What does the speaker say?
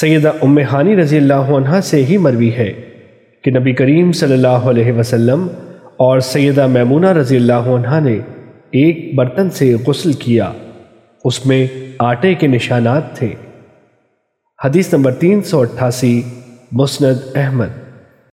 سیدہ ام ہانی رضی اللہ عنہ سے ہی مروی ہے کہ نبی کریم صلی اللہ علیہ وسلم اور سیدہ میمونہ رضی اللہ عنہ نے ایک برتن سے غسل کیا۔ اس میں آٹے کے نشانات تھے۔ حدیث نمبر تین سو اٹھاسی، مسند احمد۔